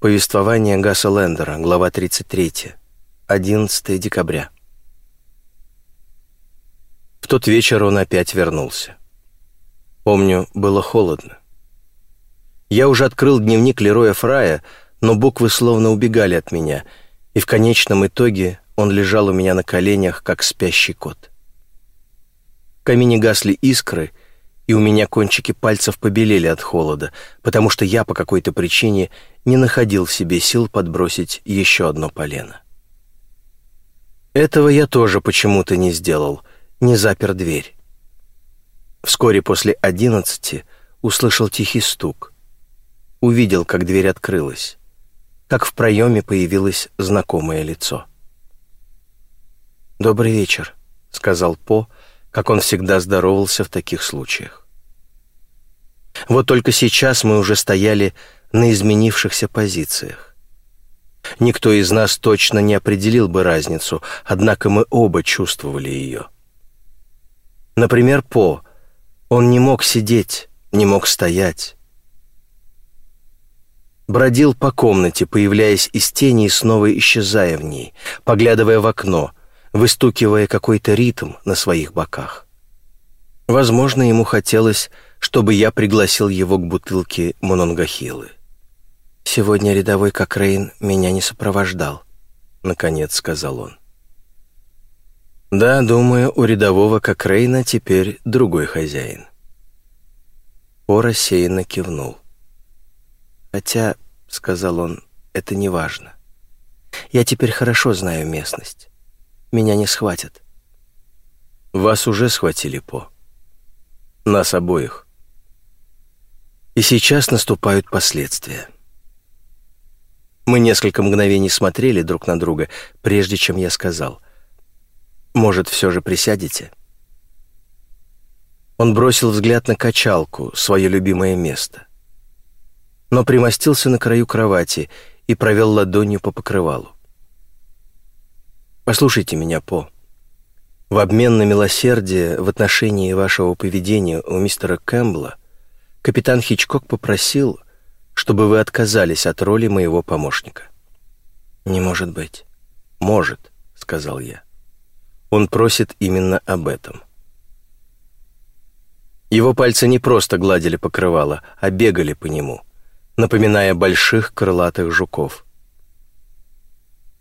Повествование Гасса Лендера, глава 33, 11 декабря. В тот вечер он опять вернулся. Помню, было холодно. Я уже открыл дневник Лероя Фрая, но буквы словно убегали от меня, и в конечном итоге он лежал у меня на коленях, как спящий кот. В камине гасли искры, и у меня кончики пальцев побелели от холода, потому что я по какой-то причине не находил в себе сил подбросить еще одно полено. Этого я тоже почему-то не сделал, не запер дверь. Вскоре после одиннадцати услышал тихий стук. Увидел, как дверь открылась, как в проеме появилось знакомое лицо. «Добрый вечер», — сказал По, как он всегда здоровался в таких случаях. Вот только сейчас мы уже стояли на изменившихся позициях. Никто из нас точно не определил бы разницу, однако мы оба чувствовали ее. Например, По. Он не мог сидеть, не мог стоять. Бродил по комнате, появляясь из тени и снова исчезая в ней, поглядывая в окно, выстукивая какой-то ритм на своих боках. Возможно, ему хотелось, чтобы я пригласил его к бутылке Мононгахилы. «Сегодня рядовой Кокрейн меня не сопровождал», — наконец сказал он. «Да, думаю, у рядового Кокрейна теперь другой хозяин». О рассеянно кивнул. «Хотя», — сказал он, — «это не важно. Я теперь хорошо знаю местность. Меня не схватят». «Вас уже схватили, По. Нас обоих. И сейчас наступают последствия». Мы несколько мгновений смотрели друг на друга, прежде чем я сказал. «Может, все же присядете?» Он бросил взгляд на качалку, свое любимое место. Но примостился на краю кровати и провел ладонью по покрывалу. «Послушайте меня, По. В обмен на милосердие в отношении вашего поведения у мистера Кэмпбелла капитан Хичкок попросил, чтобы вы отказались от роли моего помощника». «Не может быть». «Может», — сказал я. Он просит именно об этом. Его пальцы не просто гладили покрывало, а бегали по нему, напоминая больших крылатых жуков.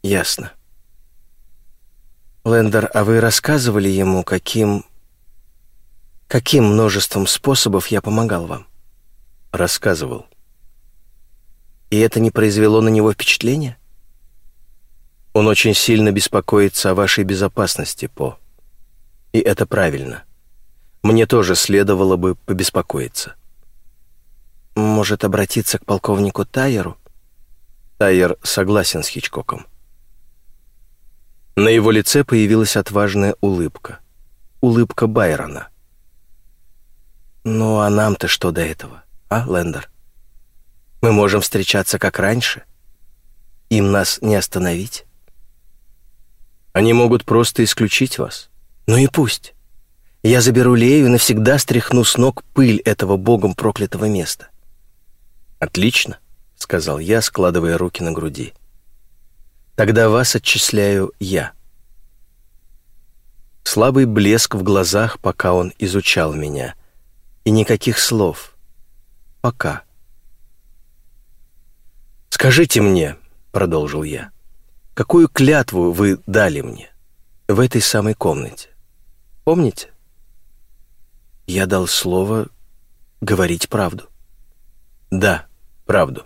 «Ясно. Лендер, а вы рассказывали ему, каким... каким множеством способов я помогал вам?» «Рассказывал». И это не произвело на него впечатления? Он очень сильно беспокоится о вашей безопасности, По. И это правильно. Мне тоже следовало бы побеспокоиться. Может, обратиться к полковнику Тайеру? Тайер согласен с Хичкоком. На его лице появилась отважная улыбка. Улыбка Байрона. «Ну, а нам-то что до этого, а, Лендер?» Мы можем встречаться как раньше. Им нас не остановить. Они могут просто исключить вас. Ну и пусть. Я заберу Лею и навсегда стряхну с ног пыль этого богом проклятого места. «Отлично», — сказал я, складывая руки на груди. «Тогда вас отчисляю я». Слабый блеск в глазах, пока он изучал меня. И никаких слов. Пока. «Скажите мне», — продолжил я, — «какую клятву вы дали мне в этой самой комнате? Помните?» Я дал слово говорить правду. Да, правду.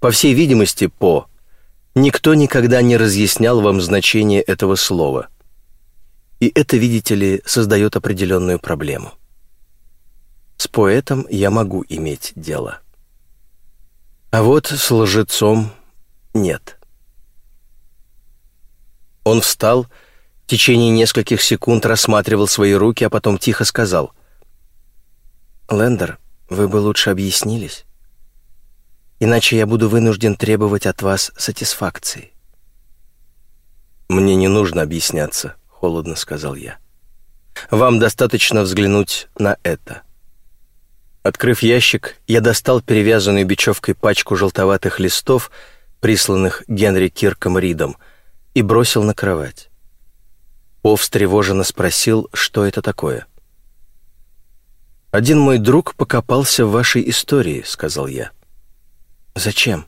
По всей видимости, По, никто никогда не разъяснял вам значение этого слова. И это, видите ли, создает определенную проблему. С поэтом я могу иметь дело. А вот с лжецом нет. Он встал, в течение нескольких секунд рассматривал свои руки, а потом тихо сказал. «Лендер, вы бы лучше объяснились. Иначе я буду вынужден требовать от вас сатисфакции». «Мне не нужно объясняться», — холодно сказал я. «Вам достаточно взглянуть на это». Открыв ящик, я достал перевязанную бечевкой пачку желтоватых листов, присланных Генри Кирком Ридом, и бросил на кровать. О встревоженно спросил, что это такое. «Один мой друг покопался в вашей истории», — сказал я. «Зачем?»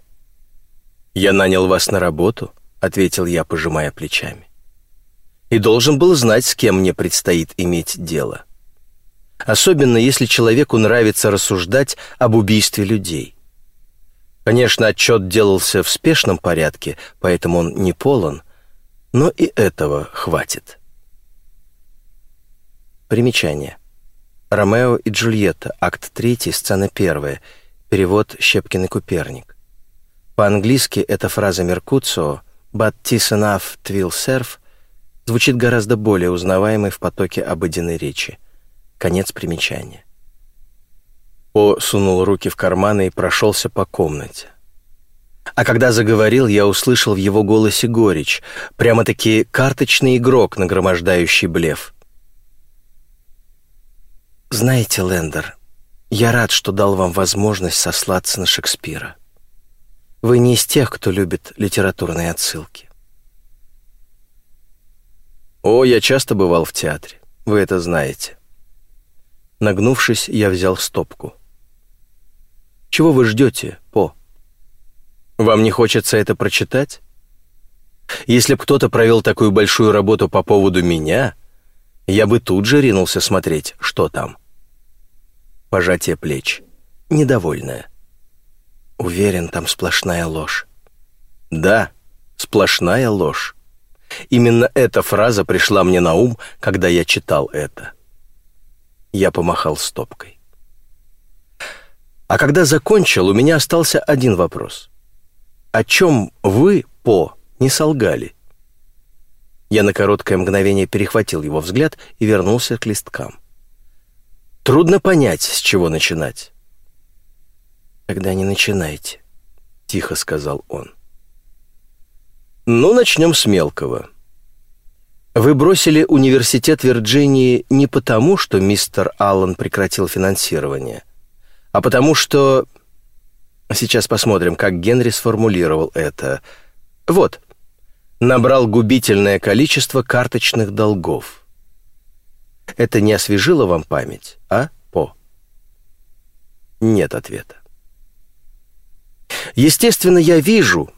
«Я нанял вас на работу», — ответил я, пожимая плечами. «И должен был знать, с кем мне предстоит иметь дело. Особенно, если человеку нравится рассуждать об убийстве людей. Конечно, отчет делался в спешном порядке, поэтому он не полон, но и этого хватит». Примечание. Ромео и Джульетта, акт 3, сцена 1, перевод Щепкин и Куперник. По-английски эта фраза Меркуцио «But tis enough twill serve» звучит гораздо более узнаваемой в потоке обыденной речи. Конец примечания. О сунул руки в карманы и прошелся по комнате. А когда заговорил, я услышал в его голосе горечь, прямо-таки карточный игрок, нагромождающий блеф. «Знаете, Лендер, я рад, что дал вам возможность сослаться на Шекспира. Вы не из тех, кто любит литературные отсылки». «О, я часто бывал в театре. Вы это знаете». Нагнувшись, я взял стопку. «Чего вы ждете, По? Вам не хочется это прочитать? Если б кто-то провел такую большую работу по поводу меня, я бы тут же ринулся смотреть, что там. Пожатие плеч. Недовольная. Уверен, там сплошная ложь. Да, сплошная ложь. Именно эта фраза пришла мне на ум, когда я читал это. Я помахал стопкой. А когда закончил, у меня остался один вопрос. О чем вы, По, не солгали? Я на короткое мгновение перехватил его взгляд и вернулся к листкам. Трудно понять, с чего начинать. «Тогда не начинайте», — тихо сказал он. «Ну, начнем с мелкого. Вы бросили университет Вирджинии не потому, что мистер Аллан прекратил финансирование, а потому что... Сейчас посмотрим, как Генри сформулировал это. Вот, набрал губительное количество карточных долгов. Это не освежило вам память, а, По? Нет ответа. Естественно, я вижу,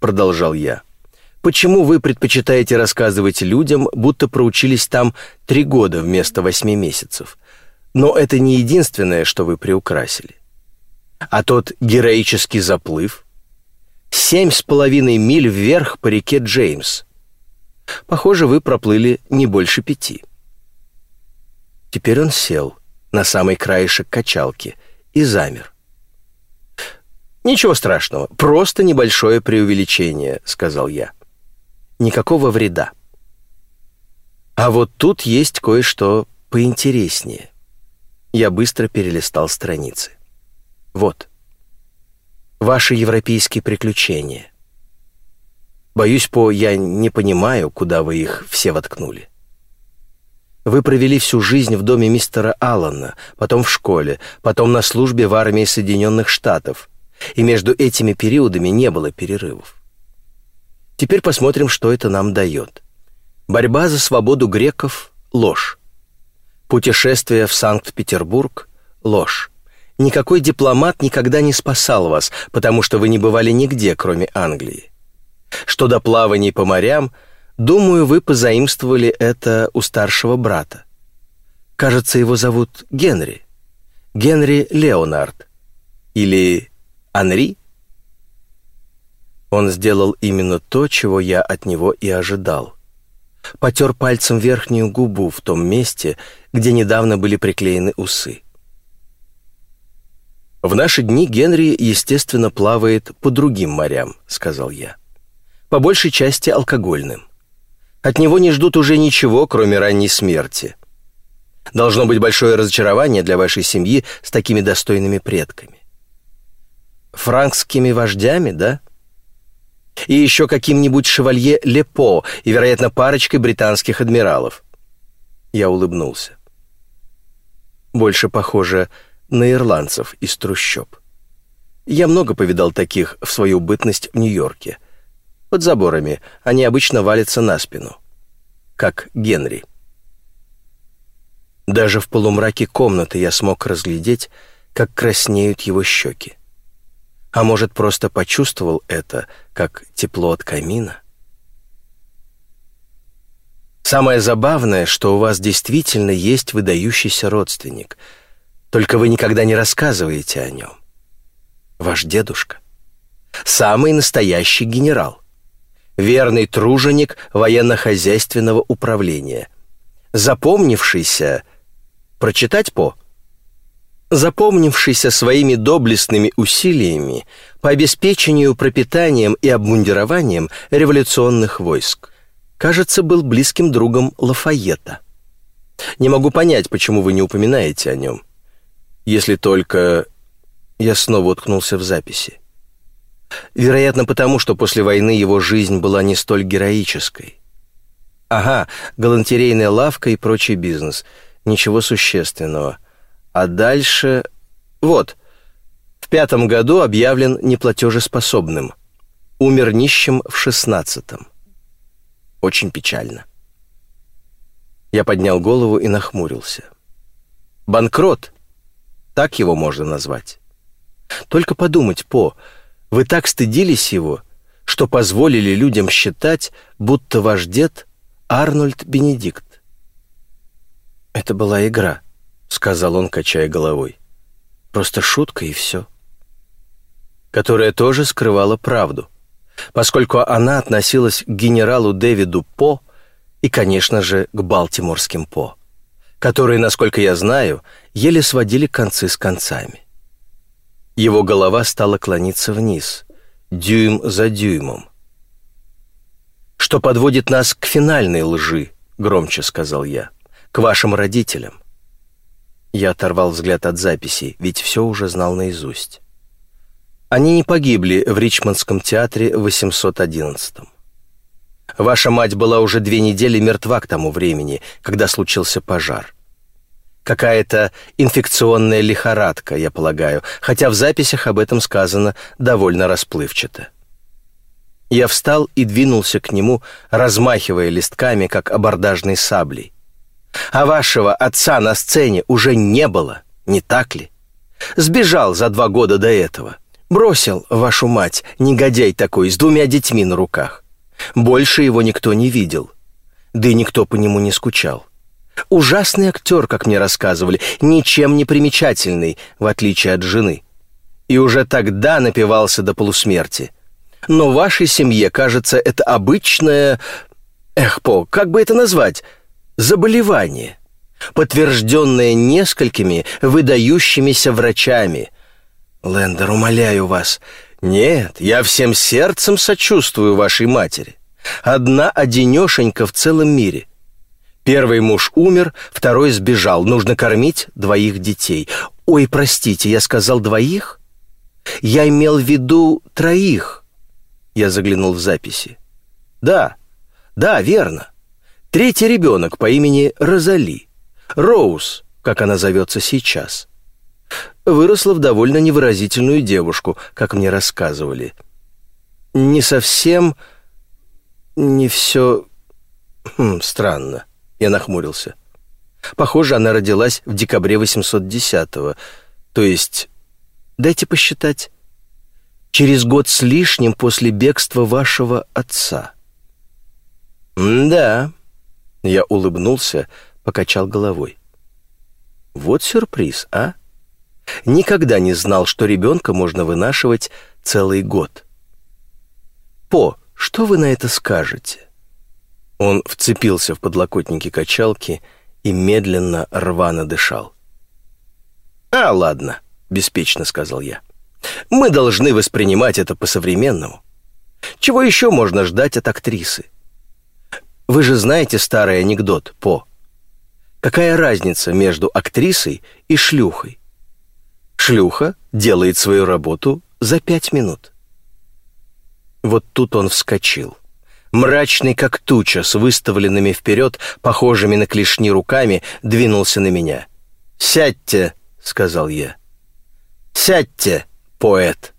продолжал я, почему вы предпочитаете рассказывать людям, будто проучились там три года вместо восьми месяцев. Но это не единственное, что вы приукрасили. А тот героический заплыв, Семь с половиной миль вверх по реке Джеймс. Похоже, вы проплыли не больше пяти. Теперь он сел на самый краешек качалки и замер. «Ничего страшного, просто небольшое преувеличение», — сказал я. «Никакого вреда». А вот тут есть кое-что поинтереснее. Я быстро перелистал страницы. Вот ваши европейские приключения. Боюсь, по я не понимаю, куда вы их все воткнули. Вы провели всю жизнь в доме мистера Аллана, потом в школе, потом на службе в армии Соединенных Штатов, и между этими периодами не было перерывов. Теперь посмотрим, что это нам дает. Борьба за свободу греков – ложь. Путешествие в Санкт-Петербург – ложь. Никакой дипломат никогда не спасал вас, потому что вы не бывали нигде, кроме Англии. Что до плаваний по морям, думаю, вы позаимствовали это у старшего брата. Кажется, его зовут Генри. Генри Леонард. Или Анри? Он сделал именно то, чего я от него и ожидал. Потер пальцем верхнюю губу в том месте, где недавно были приклеены усы. «В наши дни Генри, естественно, плавает по другим морям», — сказал я. «По большей части алкогольным. От него не ждут уже ничего, кроме ранней смерти. Должно быть большое разочарование для вашей семьи с такими достойными предками. Франкскими вождями, да? И еще каким-нибудь шевалье Лепо и, вероятно, парочкой британских адмиралов». Я улыбнулся. «Больше похоже на ирландцев из трущоб. Я много повидал таких в свою бытность в Нью-Йорке. Под заборами они обычно валятся на спину, как Генри. Даже в полумраке комнаты я смог разглядеть, как краснеют его щеки. А может, просто почувствовал это, как тепло от камина? Самое забавное, что у вас действительно есть выдающийся родственник, только вы никогда не рассказываете о нем. Ваш дедушка. Самый настоящий генерал. Верный труженик военно-хозяйственного управления. Запомнившийся... Прочитать по? Запомнившийся своими доблестными усилиями по обеспечению пропитанием и обмундированием революционных войск. Кажется, был близким другом Лафайета. Не могу понять, почему вы не упоминаете о нем. Если только я снова уткнулся в записи. Вероятно, потому что после войны его жизнь была не столь героической. Ага, галантерейная лавка и прочий бизнес. Ничего существенного. А дальше... Вот. В пятом году объявлен неплатежеспособным. Умер нищим в шестнадцатом. Очень печально. Я поднял голову и нахмурился. Банкрот. Так его можно назвать. Только подумать, По, вы так стыдились его, что позволили людям считать, будто ваш дед Арнольд Бенедикт. «Это была игра», — сказал он, качая головой. «Просто шутка и все». Которая тоже скрывала правду, поскольку она относилась к генералу Дэвиду По и, конечно же, к балтиморским По, которые, насколько я знаю, еле сводили концы с концами. Его голова стала клониться вниз, дюйм за дюймом. «Что подводит нас к финальной лжи», — громче сказал я, — «к вашим родителям». Я оторвал взгляд от записей, ведь все уже знал наизусть. Они не погибли в Ричмондском театре в 811-м. Ваша мать была уже две недели мертва к тому времени, когда случился пожар. Какая-то инфекционная лихорадка, я полагаю, хотя в записях об этом сказано довольно расплывчато. Я встал и двинулся к нему, размахивая листками, как абордажной саблей. А вашего отца на сцене уже не было, не так ли? Сбежал за два года до этого. Бросил вашу мать, негодяй такой, с двумя детьми на руках. Больше его никто не видел. Да и никто по нему не скучал. Ужасный актер, как мне рассказывали, ничем не примечательный, в отличие от жены. И уже тогда напивался до полусмерти. Но вашей семье, кажется, это обычное... Эх, По, как бы это назвать? Заболевание, подтвержденное несколькими выдающимися врачами. Лендер, умоляю вас, нет, я всем сердцем сочувствую вашей матери. Одна одинешенька в целом мире — Первый муж умер, второй сбежал. Нужно кормить двоих детей. Ой, простите, я сказал двоих? Я имел в виду троих. Я заглянул в записи. Да, да, верно. Третий ребенок по имени Розали. Роуз, как она зовется сейчас. Выросла в довольно невыразительную девушку, как мне рассказывали. Не совсем... Не все... Хм, странно. Я нахмурился. Похоже, она родилась в декабре 810-го. То есть, дайте посчитать, через год с лишним после бегства вашего отца. «Да», — я улыбнулся, покачал головой. «Вот сюрприз, а? Никогда не знал, что ребенка можно вынашивать целый год». «По, что вы на это скажете?» Он вцепился в подлокотники качалки и медленно рвано дышал. «А, ладно», — беспечно сказал я. «Мы должны воспринимать это по-современному. Чего еще можно ждать от актрисы? Вы же знаете старый анекдот, По. Какая разница между актрисой и шлюхой? Шлюха делает свою работу за пять минут». Вот тут он вскочил мрачный как туча, с выставленными вперед, похожими на клешни руками, двинулся на меня. «Сядьте!» — сказал я. «Сядьте, поэт!»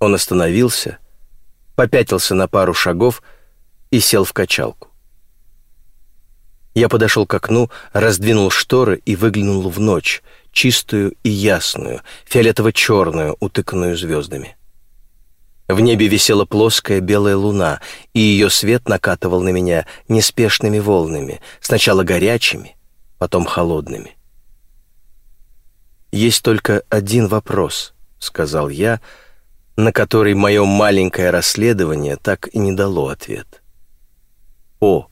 Он остановился, попятился на пару шагов и сел в качалку. Я подошел к окну, раздвинул шторы и выглянул в ночь, чистую и ясную, фиолетово-черную, утыканную звездами. В небе висела плоская белая луна, и ее свет накатывал на меня неспешными волнами, сначала горячими, потом холодными. «Есть только один вопрос», — сказал я, на который мое маленькое расследование так и не дало ответ. «О,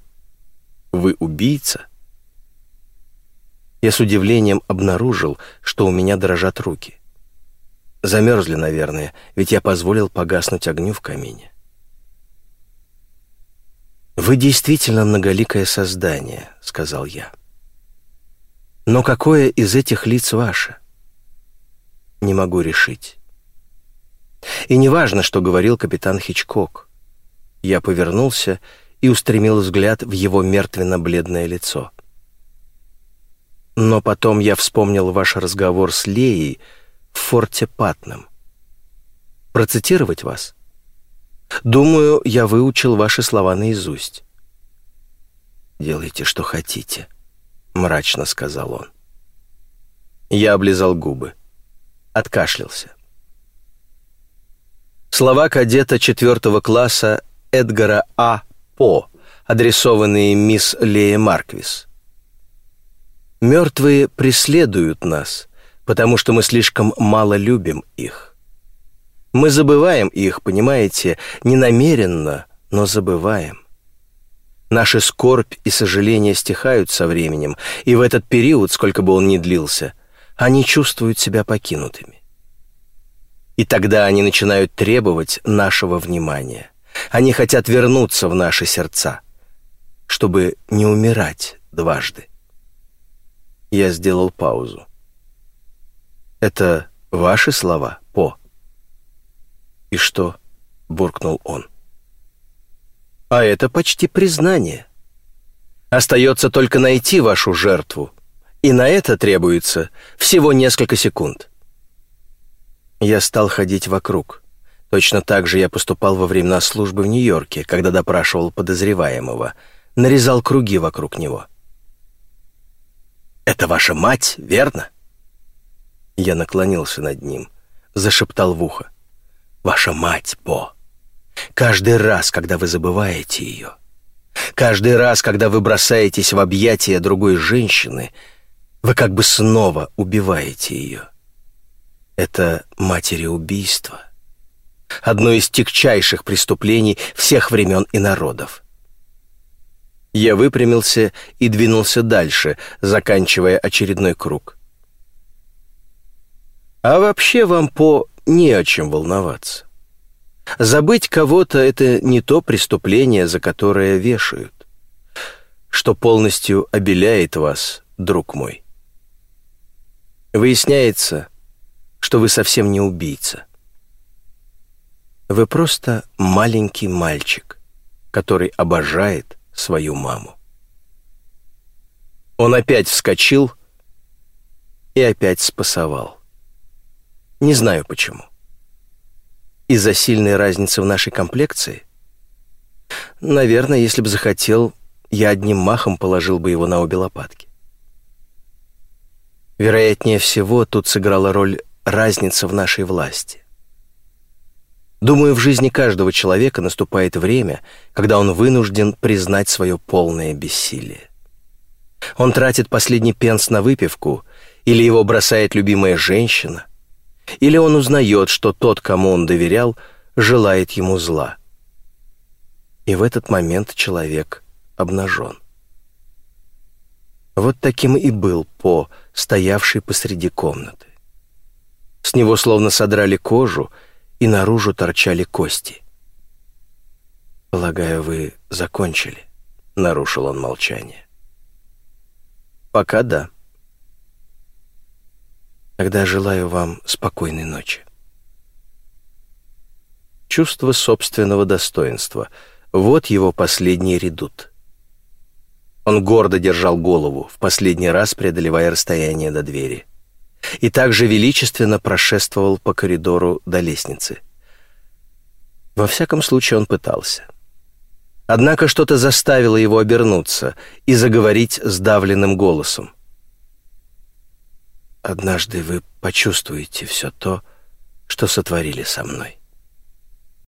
вы убийца?» Я с удивлением обнаружил, что у меня дрожат руки. Замерзли, наверное, ведь я позволил погаснуть огню в камине. «Вы действительно многоликое создание», — сказал я. «Но какое из этих лиц ваше?» «Не могу решить». И неважно, что говорил капитан Хичкок. Я повернулся и устремил взгляд в его мертвенно-бледное лицо. Но потом я вспомнил ваш разговор с Леей в форте Патном. Процитировать вас? Думаю, я выучил ваши слова наизусть. «Делайте, что хотите», — мрачно сказал он. Я облизал губы, откашлялся. Слова кадета четвертого класса Эдгара А. По, адресованные мисс Лея Марквис. «Мертвые преследуют нас, потому что мы слишком мало любим их. Мы забываем их, понимаете, не намеренно, но забываем. Наши скорбь и сожаление стихают со временем, и в этот период, сколько бы он ни длился, они чувствуют себя покинутыми. И тогда они начинают требовать нашего внимания. Они хотят вернуться в наши сердца, чтобы не умирать дважды. Я сделал паузу. «Это ваши слова, По?» «И что?» — буркнул он. «А это почти признание. Остается только найти вашу жертву, и на это требуется всего несколько секунд». Я стал ходить вокруг. Точно так же я поступал во времена службы в Нью-Йорке, когда допрашивал подозреваемого, нарезал круги вокруг него. «Это ваша мать, верно?» Я наклонился над ним, зашептал в ухо. «Ваша мать, По! Каждый раз, когда вы забываете ее, каждый раз, когда вы бросаетесь в объятия другой женщины, вы как бы снова убиваете ее. Это матери убийство. Одно из тягчайших преступлений всех времен и народов. Я выпрямился и двинулся дальше, заканчивая очередной круг. А вообще вам по не о чем волноваться. Забыть кого-то — это не то преступление, за которое вешают, что полностью обеляет вас, друг мой. Выясняется, что вы совсем не убийца. Вы просто маленький мальчик, который обожает свою маму. Он опять вскочил и опять спасовал. Не знаю почему. Из-за сильной разницы в нашей комплекции? Наверное, если бы захотел, я одним махом положил бы его на обе лопатки. Вероятнее всего, тут сыграла роль разница в нашей власти. Думаю, в жизни каждого человека наступает время, когда он вынужден признать свое полное бессилие. Он тратит последний пенс на выпивку, или его бросает любимая женщина, или он узнает, что тот, кому он доверял, желает ему зла. И в этот момент человек обнажен. Вот таким и был По, стоявший посреди комнаты. С него словно содрали кожу, и наружу торчали кости. «Полагаю, вы закончили?» — нарушил он молчание. «Пока да. Тогда желаю вам спокойной ночи». Чувство собственного достоинства — вот его последний редут. Он гордо держал голову, в последний раз преодолевая расстояние до двери. И также величественно прошествовал по коридору до лестницы. Во всяком случае, он пытался. Однако что-то заставило его обернуться и заговорить сдавленным голосом. «Однажды вы почувствуете все то, что сотворили со мной».